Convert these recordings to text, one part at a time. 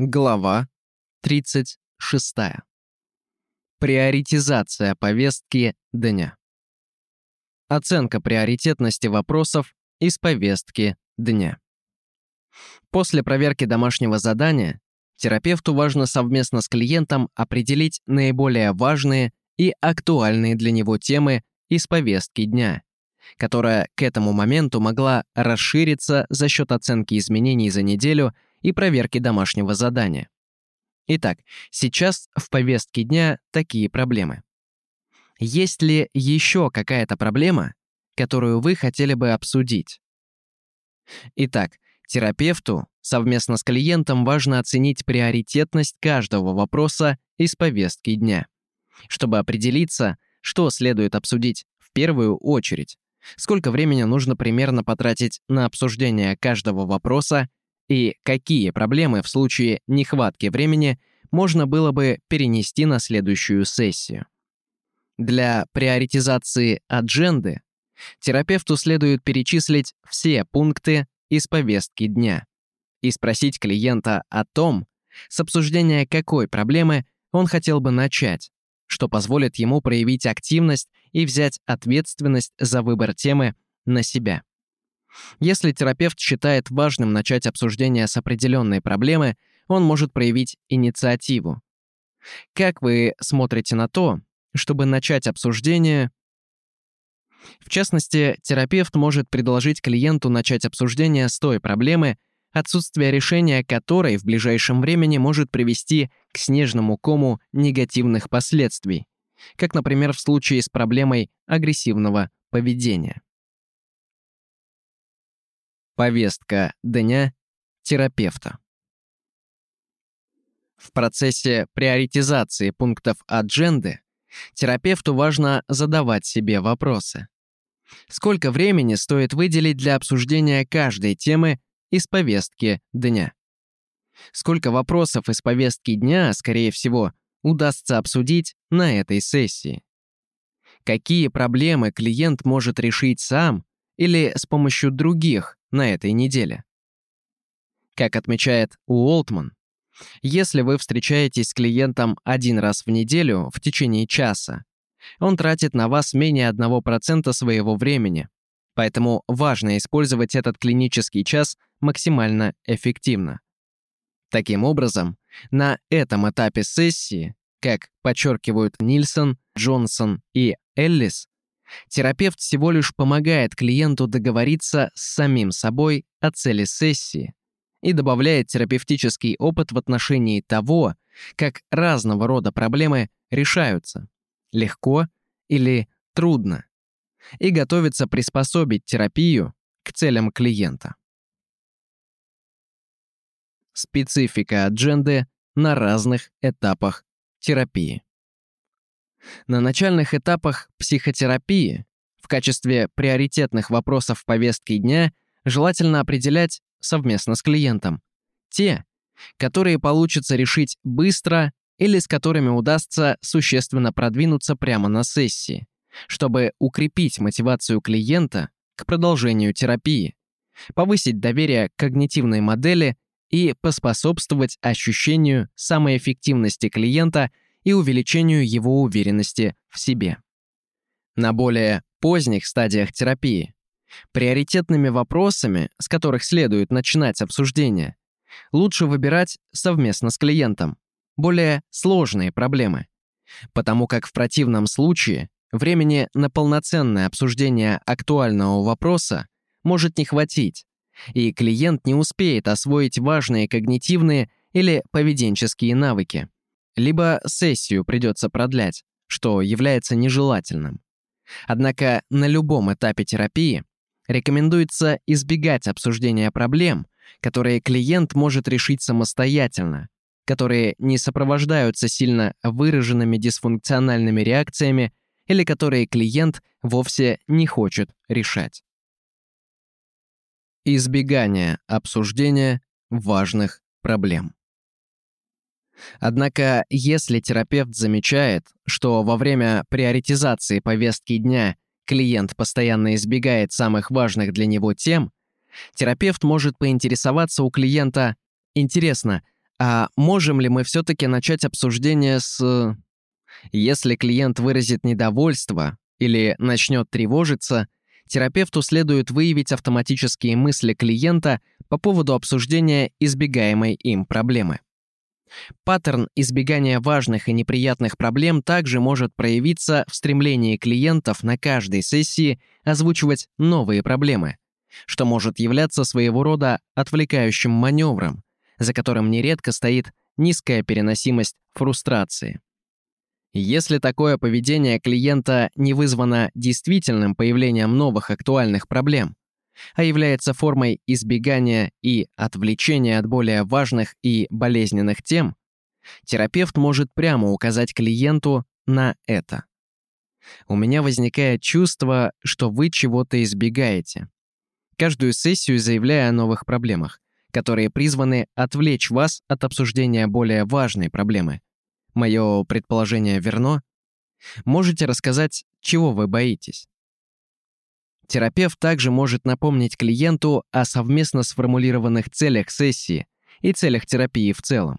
Глава 36. Приоритизация повестки дня. Оценка приоритетности вопросов из повестки дня. После проверки домашнего задания терапевту важно совместно с клиентом определить наиболее важные и актуальные для него темы из повестки дня, которая к этому моменту могла расшириться за счет оценки изменений за неделю – и проверки домашнего задания. Итак, сейчас в повестке дня такие проблемы. Есть ли еще какая-то проблема, которую вы хотели бы обсудить? Итак, терапевту совместно с клиентом важно оценить приоритетность каждого вопроса из повестки дня, чтобы определиться, что следует обсудить в первую очередь, сколько времени нужно примерно потратить на обсуждение каждого вопроса и какие проблемы в случае нехватки времени можно было бы перенести на следующую сессию. Для приоритизации адженды терапевту следует перечислить все пункты из повестки дня и спросить клиента о том, с обсуждения какой проблемы он хотел бы начать, что позволит ему проявить активность и взять ответственность за выбор темы на себя. Если терапевт считает важным начать обсуждение с определенной проблемы, он может проявить инициативу. Как вы смотрите на то, чтобы начать обсуждение? В частности, терапевт может предложить клиенту начать обсуждение с той проблемы, отсутствие решения которой в ближайшем времени может привести к снежному кому негативных последствий, как, например, в случае с проблемой агрессивного поведения. Повестка дня терапевта. В процессе приоритизации пунктов адженды терапевту важно задавать себе вопросы. Сколько времени стоит выделить для обсуждения каждой темы из повестки дня? Сколько вопросов из повестки дня, скорее всего, удастся обсудить на этой сессии? Какие проблемы клиент может решить сам или с помощью других на этой неделе. Как отмечает Уолтман, если вы встречаетесь с клиентом один раз в неделю в течение часа, он тратит на вас менее 1% своего времени, поэтому важно использовать этот клинический час максимально эффективно. Таким образом, на этом этапе сессии, как подчеркивают Нильсон, Джонсон и Эллис, Терапевт всего лишь помогает клиенту договориться с самим собой о цели сессии и добавляет терапевтический опыт в отношении того, как разного рода проблемы решаются, легко или трудно, и готовится приспособить терапию к целям клиента. Специфика адженды на разных этапах терапии. На начальных этапах психотерапии. В качестве приоритетных вопросов повестки дня желательно определять совместно с клиентом. Те, которые получится решить быстро или с которыми удастся существенно продвинуться прямо на сессии, чтобы укрепить мотивацию клиента к продолжению терапии, повысить доверие к когнитивной модели и поспособствовать ощущению самой эффективности клиента – и увеличению его уверенности в себе. На более поздних стадиях терапии приоритетными вопросами, с которых следует начинать обсуждение, лучше выбирать совместно с клиентом более сложные проблемы, потому как в противном случае времени на полноценное обсуждение актуального вопроса может не хватить, и клиент не успеет освоить важные когнитивные или поведенческие навыки либо сессию придется продлять, что является нежелательным. Однако на любом этапе терапии рекомендуется избегать обсуждения проблем, которые клиент может решить самостоятельно, которые не сопровождаются сильно выраженными дисфункциональными реакциями или которые клиент вовсе не хочет решать. Избегание обсуждения важных проблем. Однако, если терапевт замечает, что во время приоритизации повестки дня клиент постоянно избегает самых важных для него тем, терапевт может поинтересоваться у клиента «Интересно, А можем ли мы все-таки начать обсуждение с... Если клиент выразит недовольство или начнет тревожиться, терапевту следует выявить автоматические мысли клиента по поводу обсуждения избегаемой им проблемы. Паттерн избегания важных и неприятных проблем также может проявиться в стремлении клиентов на каждой сессии озвучивать новые проблемы, что может являться своего рода отвлекающим маневром, за которым нередко стоит низкая переносимость фрустрации. Если такое поведение клиента не вызвано действительным появлением новых актуальных проблем, а является формой избегания и отвлечения от более важных и болезненных тем, терапевт может прямо указать клиенту на это. У меня возникает чувство, что вы чего-то избегаете. Каждую сессию заявляя о новых проблемах, которые призваны отвлечь вас от обсуждения более важной проблемы. Мое предположение верно? Можете рассказать, чего вы боитесь? Терапевт также может напомнить клиенту о совместно сформулированных целях сессии и целях терапии в целом.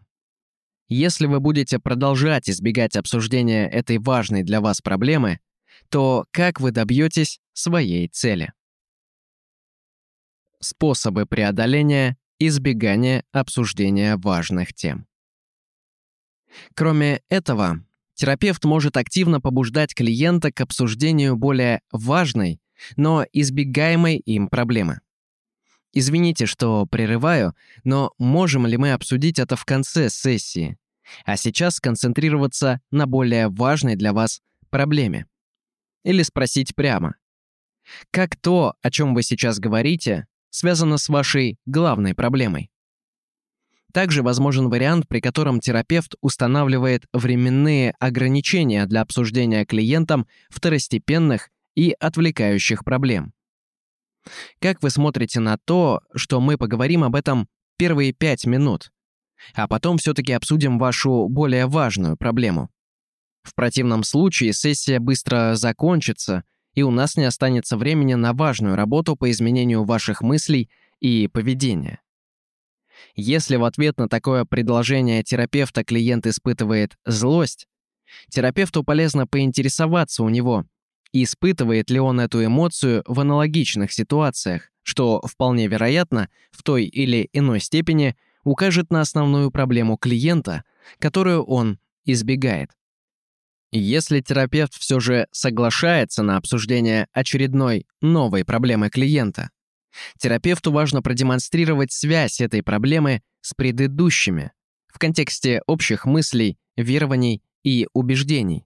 Если вы будете продолжать избегать обсуждения этой важной для вас проблемы, то как вы добьетесь своей цели? Способы преодоления избегания обсуждения важных тем. Кроме этого, терапевт может активно побуждать клиента к обсуждению более важной но избегаемой им проблемы. Извините, что прерываю, но можем ли мы обсудить это в конце сессии? А сейчас сконцентрироваться на более важной для вас проблеме. Или спросить прямо. Как то, о чем вы сейчас говорите, связано с вашей главной проблемой? Также возможен вариант, при котором терапевт устанавливает временные ограничения для обсуждения клиентам второстепенных и отвлекающих проблем. Как вы смотрите на то, что мы поговорим об этом первые пять минут, а потом все-таки обсудим вашу более важную проблему? В противном случае сессия быстро закончится, и у нас не останется времени на важную работу по изменению ваших мыслей и поведения. Если в ответ на такое предложение терапевта клиент испытывает злость, терапевту полезно поинтересоваться у него – испытывает ли он эту эмоцию в аналогичных ситуациях, что, вполне вероятно, в той или иной степени укажет на основную проблему клиента, которую он избегает. Если терапевт все же соглашается на обсуждение очередной новой проблемы клиента, терапевту важно продемонстрировать связь этой проблемы с предыдущими в контексте общих мыслей, верований и убеждений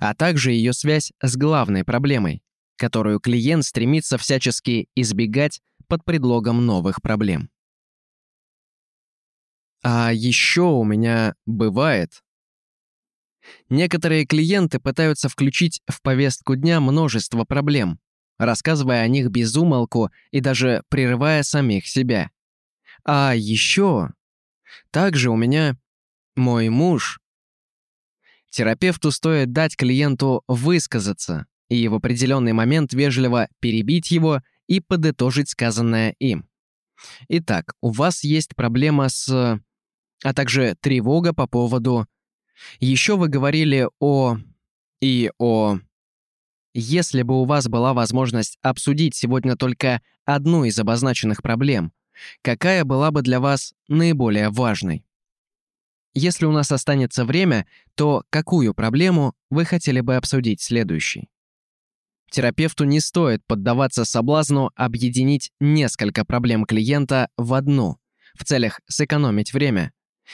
а также ее связь с главной проблемой, которую клиент стремится всячески избегать под предлогом новых проблем. А еще у меня бывает... Некоторые клиенты пытаются включить в повестку дня множество проблем, рассказывая о них без умолку и даже прерывая самих себя. А еще... Также у меня мой муж Терапевту стоит дать клиенту высказаться и в определенный момент вежливо перебить его и подытожить сказанное им. Итак, у вас есть проблема с... а также тревога по поводу... Еще вы говорили о... и о... Если бы у вас была возможность обсудить сегодня только одну из обозначенных проблем, какая была бы для вас наиболее важной? Если у нас останется время, то какую проблему вы хотели бы обсудить следующей? Терапевту не стоит поддаваться соблазну объединить несколько проблем клиента в одну, в целях сэкономить время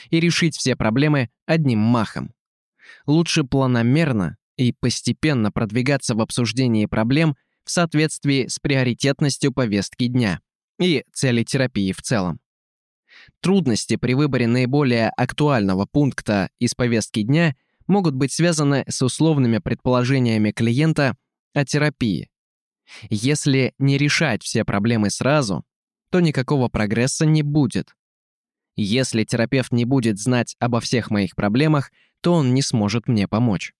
и решить все проблемы одним махом. Лучше планомерно и постепенно продвигаться в обсуждении проблем в соответствии с приоритетностью повестки дня и цели терапии в целом. Трудности при выборе наиболее актуального пункта из повестки дня могут быть связаны с условными предположениями клиента о терапии. Если не решать все проблемы сразу, то никакого прогресса не будет. Если терапевт не будет знать обо всех моих проблемах, то он не сможет мне помочь.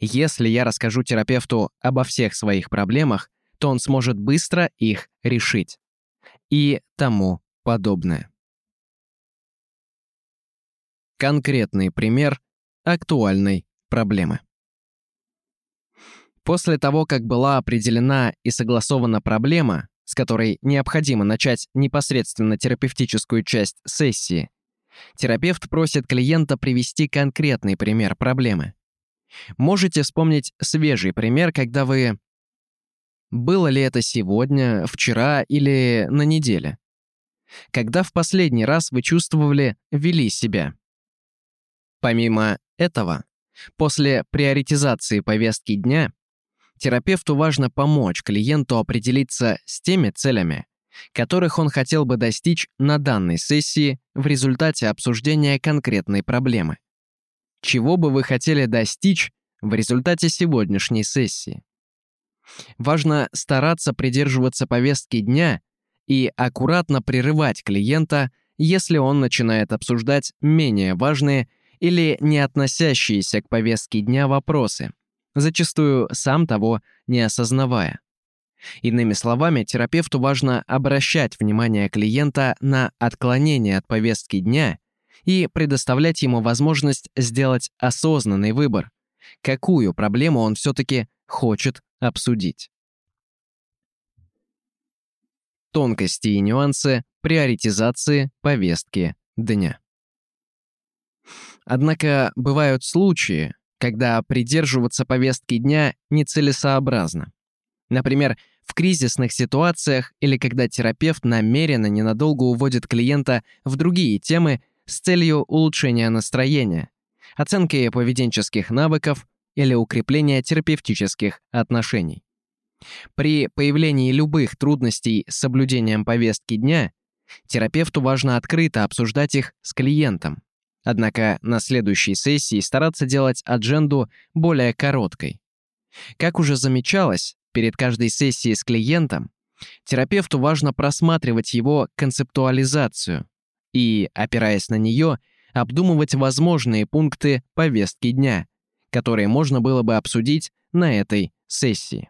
Если я расскажу терапевту обо всех своих проблемах, то он сможет быстро их решить. И тому подобное. Конкретный пример актуальной проблемы. После того, как была определена и согласована проблема, с которой необходимо начать непосредственно терапевтическую часть сессии, терапевт просит клиента привести конкретный пример проблемы. Можете вспомнить свежий пример, когда вы... Было ли это сегодня, вчера или на неделе? Когда в последний раз вы чувствовали, вели себя? Помимо этого, после приоритизации повестки дня, терапевту важно помочь клиенту определиться с теми целями, которых он хотел бы достичь на данной сессии в результате обсуждения конкретной проблемы. Чего бы вы хотели достичь в результате сегодняшней сессии? Важно стараться придерживаться повестки дня и аккуратно прерывать клиента, если он начинает обсуждать менее важные или не относящиеся к повестке дня вопросы, зачастую сам того не осознавая. Иными словами, терапевту важно обращать внимание клиента на отклонение от повестки дня и предоставлять ему возможность сделать осознанный выбор, какую проблему он все-таки хочет обсудить. Тонкости и нюансы приоритизации повестки дня. Однако бывают случаи, когда придерживаться повестки дня нецелесообразно. Например, в кризисных ситуациях или когда терапевт намеренно ненадолго уводит клиента в другие темы с целью улучшения настроения, оценки поведенческих навыков или укрепления терапевтических отношений. При появлении любых трудностей с соблюдением повестки дня терапевту важно открыто обсуждать их с клиентом, Однако на следующей сессии стараться делать адженду более короткой. Как уже замечалось, перед каждой сессией с клиентом терапевту важно просматривать его концептуализацию и, опираясь на нее, обдумывать возможные пункты повестки дня, которые можно было бы обсудить на этой сессии.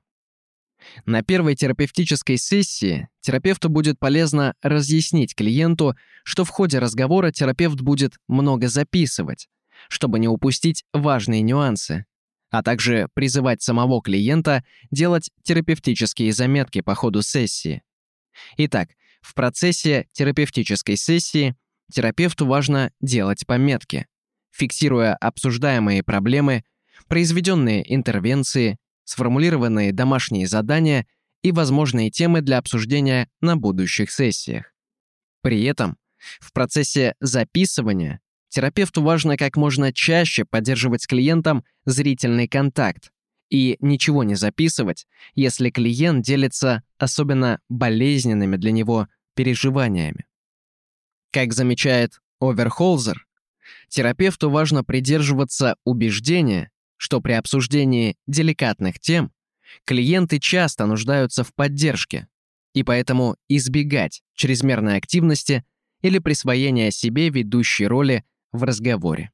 На первой терапевтической сессии терапевту будет полезно разъяснить клиенту, что в ходе разговора терапевт будет много записывать, чтобы не упустить важные нюансы, а также призывать самого клиента делать терапевтические заметки по ходу сессии. Итак, в процессе терапевтической сессии терапевту важно делать пометки, фиксируя обсуждаемые проблемы, произведенные интервенции, сформулированные домашние задания и возможные темы для обсуждения на будущих сессиях. При этом в процессе записывания терапевту важно как можно чаще поддерживать с клиентом зрительный контакт и ничего не записывать, если клиент делится особенно болезненными для него переживаниями. Как замечает Оверхолзер, терапевту важно придерживаться убеждения, что при обсуждении деликатных тем клиенты часто нуждаются в поддержке, и поэтому избегать чрезмерной активности или присвоения себе ведущей роли в разговоре.